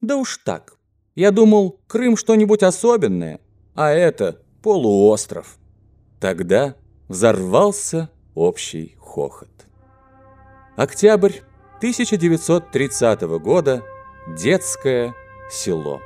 Да уж так. Я думал, Крым что-нибудь особенное, а это полуостров. Тогда взорвался общий хохот. Октябрь 1930 года. Детское село.